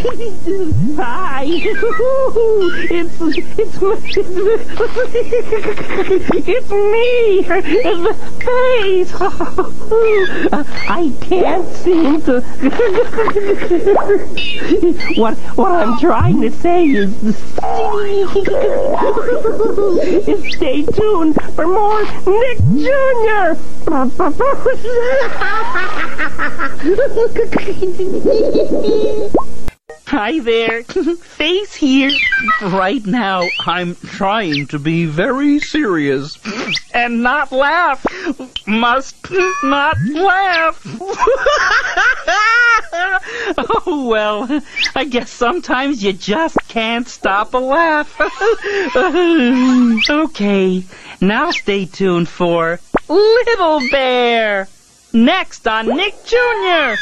Hi. It's it's it's me. The face. I can't seem to. What what I'm trying to say is, stay tuned for more Nick Jr. Hi there, Face here. Right now, I'm trying to be very serious and not laugh. Must not laugh. oh, well, I guess sometimes you just can't stop a laugh. okay, now stay tuned for Little Bear. Next on Nick Jr.